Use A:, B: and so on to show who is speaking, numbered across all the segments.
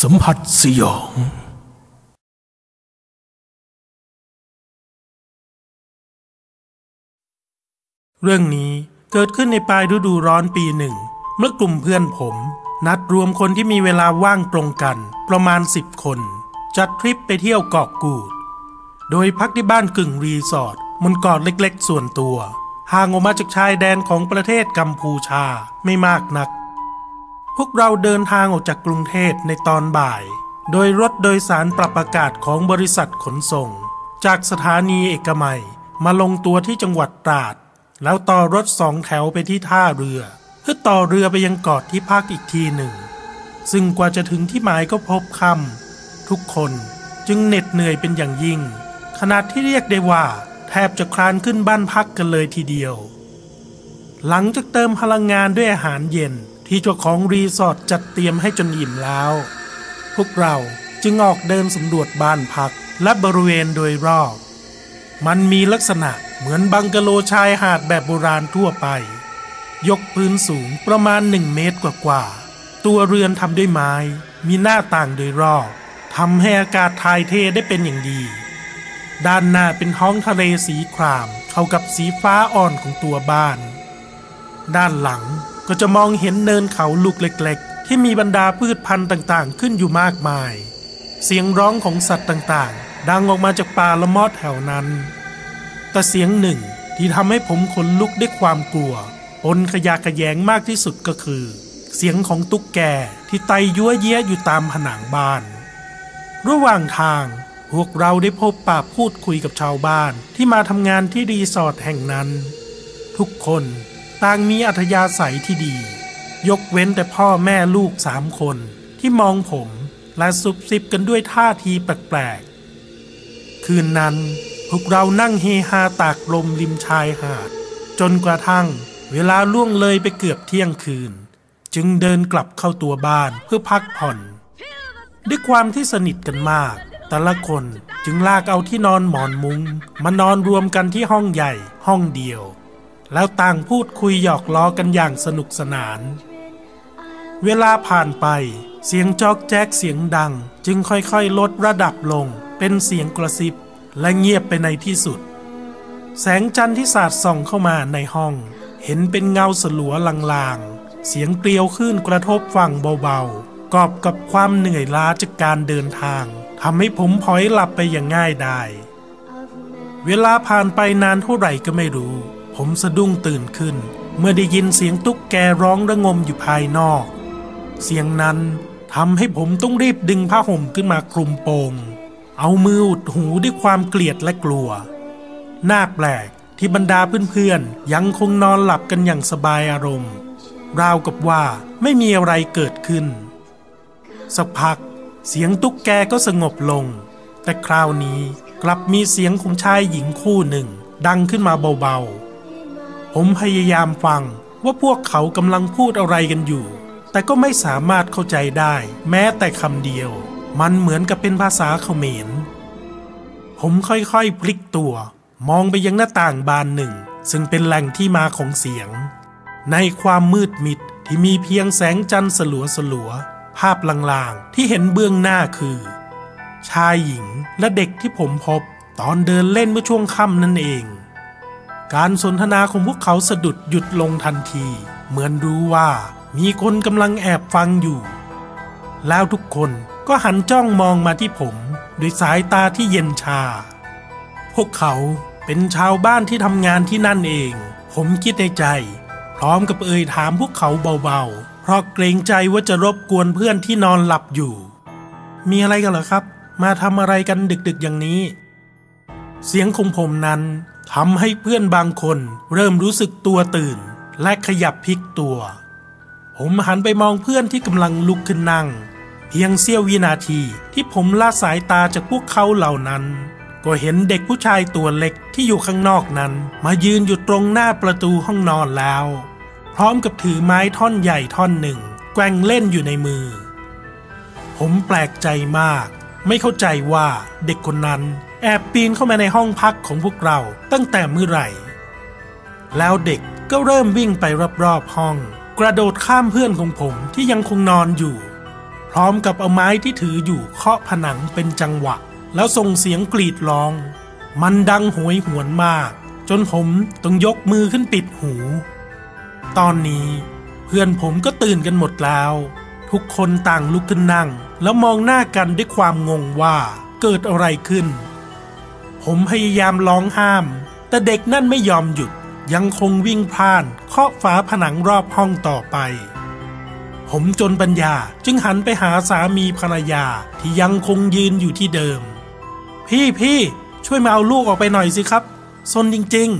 A: สัมผัสสยอง เรื่องนี้เกิดขึ้นในปลายฤดูร้อนปีหนึ่ง เมื่อกลุ่มเพื่อนผม นัดรวมคนที่มีเวลาว่างตรงกัน ประมาณสิบคน จัดทริปไปเที่ยวเกาะกูด โดยพักที่บ้านกึ่งรีสอร์ทบนเกาะเล็กๆ ส่วนตัว ห่างออกมาจากชายแดนของประเทศกัมพูชาไม่มากนัก วกเราเดินทางออกจากกรุงเทพในตอนบ่าย โดยรถโดยสารปรับอากาศของบริษัทขนส่ง จากสถานีเอกมัยมาลงตัวที่จังหวัดตราด แล้วต่อรถสองแถวไปที่ท่าเรือ เพื่อต่อเรือไปยังเกาะที่พักอีกทีหนึ่ง ซึ่งกว่าจะถึงที่หมายก็พบค่ำทุกคนจึงเหน็ดเหนื่อยเป็นอย่างยิ่ง ขนาดที่เรียกได้ว่า แทบจะคลานขึ้นบ้านพักกันเลยทีเดียว หลังจากเติมพลังงานด้วยอาหารเย็น ที่เจ้าของรีสอร์ทจัดเตรียมให้จนอิ่มแล้ว พวกเราจึงออกเดินสำรวจบ้านพักและบริเวณโดยรอบ มันมีลักษณะเหมือนบังกะโลชายหาดแบบโบราณทั่วไป ยกพื้นสูงประมาณหนึ่งเมตรกว่าๆ ตัวเรือนทำด้วยไม้ มีหน้าต่างโดยรอบทำให้อากาศทายเทได้เป็นอย่างดี ด้านหน้าเป็นท้องทะเลสีคราม เข้ากับสีฟ้าอ่อนของตัวบ้าน ด้านหลัง ก็จะมองเห็นเนินเขาลูกเล็กๆ ที่มีบรรดาพืชพันธุ์ต่างๆ ขึ้นอยู่มากมาย เสียงร้องของสัตว์ต่างๆ ดังออกมาจากป่าละมอดแถวนั้น แต่เสียงหนึ่งที่ทำให้ผมขนลุกด้วยความกลัวปนขยะขยงมากที่สุดก็คือ เสียงของตุ๊กแกที่ไตยั่วเย้ยอยู่ตามผนังบ้าน ระหว่างทางพวกเราได้พบปะพูดคุยกับชาวบ้านที่มาทำงานที่รีสอร์ทแห่งนั้น ทุกคน ต่างมีอัธยาศัยที่ดี ยกเว้นแต่พ่อแม่ลูกสามคนที่มองผมและซุบซิบกันด้วยท่าทีแปลกๆ คืนนั้นพวกเรานั่งเฮฮาตากลมริมชายหาด จนกระทั่งเวลาล่วงเลยไปเกือบเที่ยงคืน จึงเดินกลับเข้าตัวบ้านเพื่อพักผ่อน ด้วยความที่สนิทกันมาก แต่ละคนจึงลากเอาที่นอนหมอนมุง้งมานอนรวมกันที่ห้องใหญ่ห้องเดียว แล้วต่างพูดคุยหยอกล้อกันอย่างสนุกสนาน เวลาผ่านไป เสียงจอกแจ๊กเสียงดัง จึงค่อยๆ ลดระดับลง เป็นเสียงกระซิบ และเงียบไปในที่สุด แสงจันทร์ที่สาดส่องเข้ามาในห้อง เห็นเป็นเงาสลัวลางๆ เสียงเกลียวขึ้นกระทบฝั่งเบาๆ กอบกับความเหนื่อยล้าจากการเดินทางทำให้ผมพลอยหลับไปอย่างง่ายดายเวลาผ่านไปนานเท่าไหร่ก็ไม่รู้ ผมสะดุ้งตื่นขึ้น เมื่อได้ยินเสียงตุ๊กแกร้องระงมอยู่ภายนอก เสียงนั้นทำให้ผมต้องรีบดึงผ้าห่มขึ้นมาคลุมโปง เอามืออุดหูด้วยความเกลียดและกลัว น่าแปลกที่บรรดาเพื่อนๆยังคงนอนหลับกันอย่างสบายอารมณ์ ราวกับว่าไม่มีอะไรเกิดขึ้น สักพัก เสียงตุ๊กแกก็สงบลง แต่คราวนี้กลับมีเสียงของชายหญิงคู่หนึ่ง ดังขึ้นมาเบาๆ ผมพยายามฟังว่าพวกเขากำลังพูดอะไรกันอยู่ แต่ก็ไม่สามารถเข้าใจได้ แม้แต่คำเดียว มันเหมือนกับเป็นภาษาเขมร ผมค่อยๆพลิกตัว มองไปยังหน้าต่างบานหนึ่ง ซึ่งเป็นแหล่งที่มาของเสียง ในความมืดมิดที่มีเพียงแสงจันทร์สลัวสลัวๆภาพลางๆ ที่เห็นเบื้องหน้าคือ ชายหญิงและเด็กที่ผมพบ ตอนเดินเล่นเมื่อช่วงค่ำนั่นเอง การสนทนาของพวกเขาสะดุดหยุดลงทันที เหมือนรู้ว่ามีคนกำลังแอบฟังอยู่ แล้วทุกคนก็หันจ้องมองมาที่ผม ด้วยสายตาที่เย็นชา พวกเขาเป็นชาวบ้านที่ทำงานที่นั่นเอง ผมคิดในใจ พร้อมกับเอ่ยถามพวกเขาเบาๆ เพราะเกรงใจว่าจะรบกวนเพื่อนที่นอนหลับอยู่ มีอะไรกันเหรอครับ มาทำอะไรกันดึกๆอย่างนี้ เสียงของผมนั้น ทำให้เพื่อนบางคนเริ่มรู้สึกตัวตื่น และขยับพลิกตัว ผมหันไปมองเพื่อนที่กำลังลุกขึ้นนั่ง เพียงเสี้ยววินาทีที่ผมละสายตาจากพวกเขาเหล่านั้น ก็เห็นเด็กผู้ชายตัวเล็กที่อยู่ข้างนอกนั้น มายืนอยู่ตรงหน้าประตูห้องนอนแล้ว พร้อมกับถือไม้ท่อนใหญ่ท่อนหนึ่ง แกว่งเล่นอยู่ในมือ ผมแปลกใจมาก ไม่เข้าใจว่าเด็กคนนั้นแอบปีนเข้ามาในห้องพักของพวกเราตั้งแต่เมื่อไหร่ แล้วเด็กก็เริ่มวิ่งไปรอบๆห้อง กระโดดข้ามเพื่อนของผมที่ยังคงนอนอยู่ พร้อมกับเอาไม้ที่ถืออยู่เคาะผนังเป็นจังหวะ แล้วส่งเสียงกรีดร้อง มันดังโหวยหวนมาก จนผมต้องยกมือขึ้นปิดหู ตอนนี้เพื่อนผมก็ตื่นกันหมดแล้ว ทุกคนต่างลุกขึ้นนั่ง แล้วมองหน้ากันด้วยความงงว่าเกิดอะไรขึ้น ผมพยายามร้องห้าม แต่เด็กนั่นไม่ยอมหยุดยังคงวิ่งพ่านเคาะฝาผนังรอบห้องต่อไป ผมจนปัญญาจึงหันไปหาสามีภรรยาที่ยังคงยืนอยู่ที่เดิม พี่พี่ช่วยมาเอาลูกออกไปหน่อยสิครับซนจริง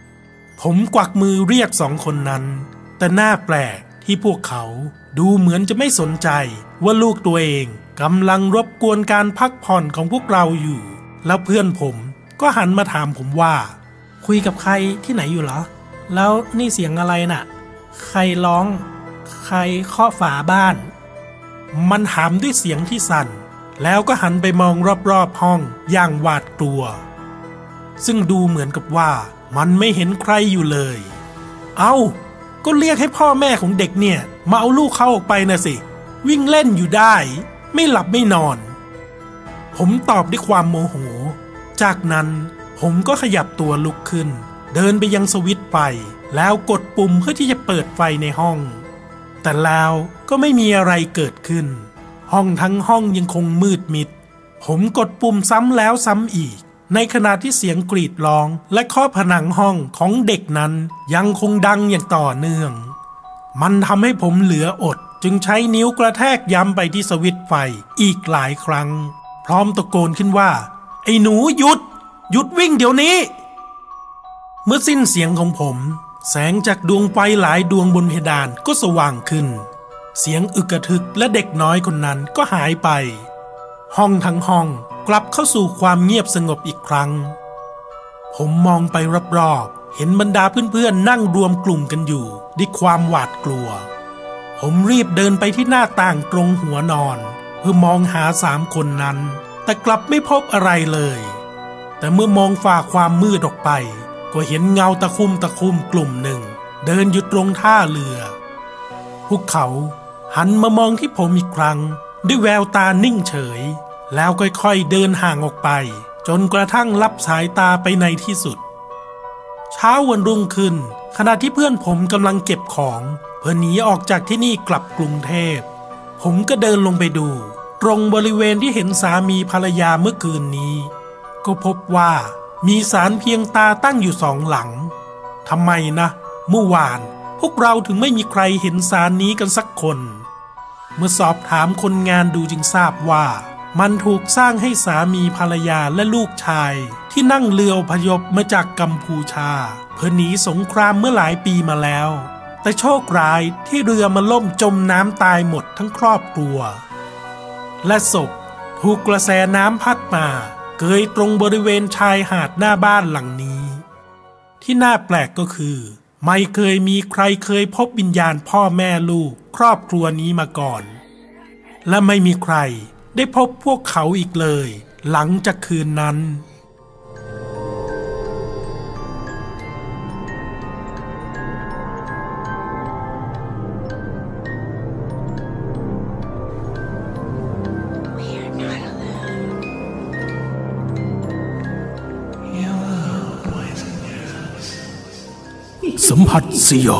A: ๆ ผมกวักมือเรียกสองคนนั้น แต่หน้าแปลก ที่พวกเขาดูเหมือนจะไม่สนใจว่าลูกตัวเองกำลังรบกวนการพักผ่อนของพวกเราอยู่ แล้วเพื่อนผมก็หันมาถามผมว่า คุยกับใครที่ไหนอยู่เหรอ แล้วนี่เสียงอะไรน่ะ ใครร้อง ใครเคาะฝาบ้าน มันถามด้วยเสียงที่สั่น แล้วก็หันไปมองรอบๆห้องอย่างหวาดกลัว ซึ่งดูเหมือนกับว่ามันไม่เห็นใครอยู่เลย เอา้า ก็เรียกให้พ่อแม่ของเด็กเนี่ย มาเอาลูกเขาออกไปนะสิ วิ่งเล่นอยู่ได้ ไม่หลับไม่นอน ผมตอบด้วยความโมโห จากนั้นผมก็ขยับตัวลุกขึ้น เดินไปยังสวิตช์ไฟแล้วกดปุ่มเพื่อที่จะเปิดไฟในห้อง แต่แล้วก็ไม่มีอะไรเกิดขึ้น ห้องทั้งห้องยังคงมืดมิด ผมกดปุ่มซ้ำแล้วซ้ำอีก ในขณะที่เสียงกรีดร้องและเคาะผนังห้องของเด็กนั้นยังคงดังอย่างต่อเนื่อง มันทำให้ผมเหลืออดจึงใช้นิ้วกระแทกย้ำไปที่สวิตไฟอีกหลายครั้ง พร้อมตะโกนขึ้นว่า ไอ้หนูหยุด หยุดวิ่งเดี๋ยวนี้ เมื่อสิ้นเสียงของผม แสงจากดวงไฟหลายดวงบนเพดานก็สว่างขึ้น เสียงอึกกระทึกและเด็กน้อยคนนั้นก็หายไป ห้องทั้งห้องกลับเข้าสู่ความเงียบสงบอีกครั้ง ผมมองไปรอบๆ เห็นบรรดาเพื่อนๆ นั่งรวมกลุ่มกันอยู่ด้วยความหวาดกลัว ผมรีบเดินไปที่หน้าต่างตรงหัวนอน เพื่อมองหาสามคนนั้น แต่กลับไม่พบอะไรเลย แต่เมื่อมองฝ่าความมืดออกไป ก็เห็นเงาตะคุ่มตะคุ่มกลุ่มหนึ่ง เดินอยู่ตรงท่าเรือ พวกเขาหันมามองที่ผมอีกครั้ง ด้วยแววตานิ่งเฉย แล้วค่อยๆเดินห่างออกไป จนกระทั่งลับสายตาไปในที่สุด เช้าวันรุ่งขึ้น ขณะที่เพื่อนผมกำลังเก็บของ เพื่อหนีออกจากที่นี่กลับกรุงเทพ ผมก็เดินลงไปดู ตรงบริเวณที่เห็นสามีภรรยาเมื่อคืนนี้ ก็พบว่ามีสารเพียงตาตั้งอยู่สองหลังทำไมนะ เมื่อวาน พวกเราถึงไม่มีใครเห็นสารนี้กันสักคน เมื่อสอบถามคนงานดูจึงทราบว่ามันถูกสร้างให้สามีภรรยาและลูกชาย ที่นั่งเรือพยพมาจากกัมพูชา เพื่อหนีสงครามเมื่อหลายปีมาแล้ว แต่โชคร้ายที่เรือมาล่มจมน้ำตายหมดทั้งครอบครัว และศพถูกกระแสน้ำพัดมา เกยตรงบริเวณชายหาดหน้าบ้านหลังนี้ ที่น่าแปลกก็คือ ไม่เคยมีใครเคยพบวิญญาณพ่อแม่ลูกครอบครัวนี้มาก่อน และไม่มีใครได้พบพวกเขาอีกเลย หลังจากคืนนั้น mắt siêu